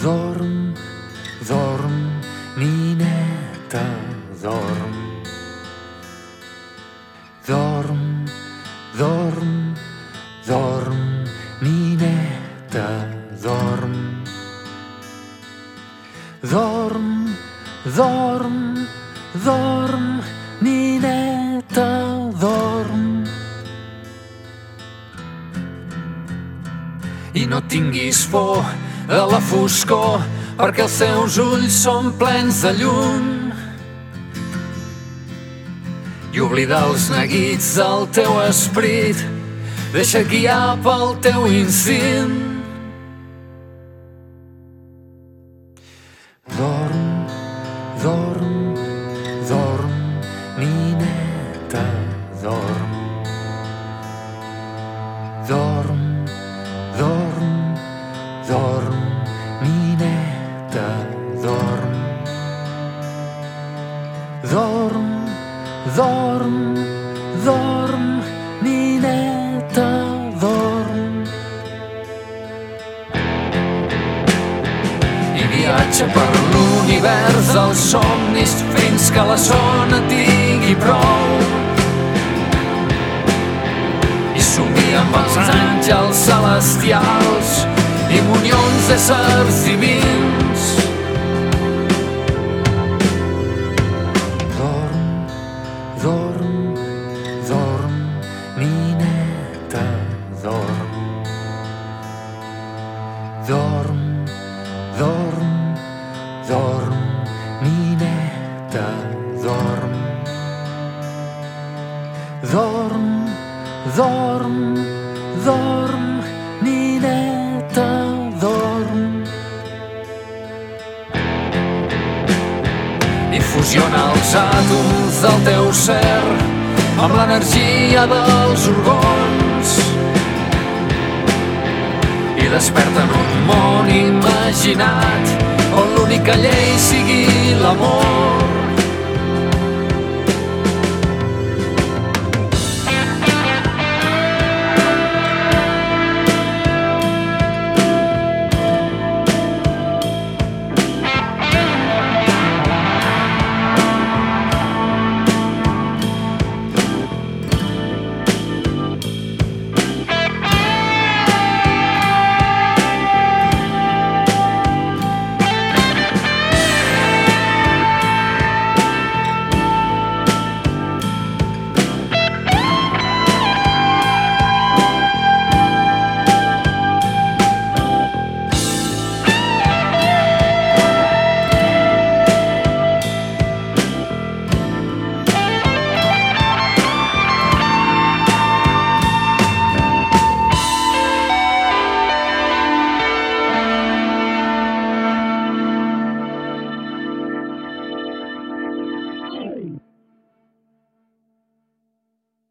Dorm, dorm, nineta, dorm. Dorm, dorm, dorm, nineta, dorm. Dorm, dorm, dorm, nineta, dorm. I no tinguis por de la foscor, perquè els seus ulls són plens de llum. I oblida els neguits del teu esperit, deixa guiar pel teu instint. Dorm, dorm, dorm, nineta, dorm. I viatja per l'univers dels somnis fins que la et tingui prou. I somia amb els àngels celestials i munions d'éssers divins. Dorm, dorm, dorm, nineta, dorm. Dorm, dorm, dorm, nineta, dorm. I fusiona els àtoms del teu ser amb l'energia dels orgons desperta en un món imaginat on l'única llei sigui l'amor.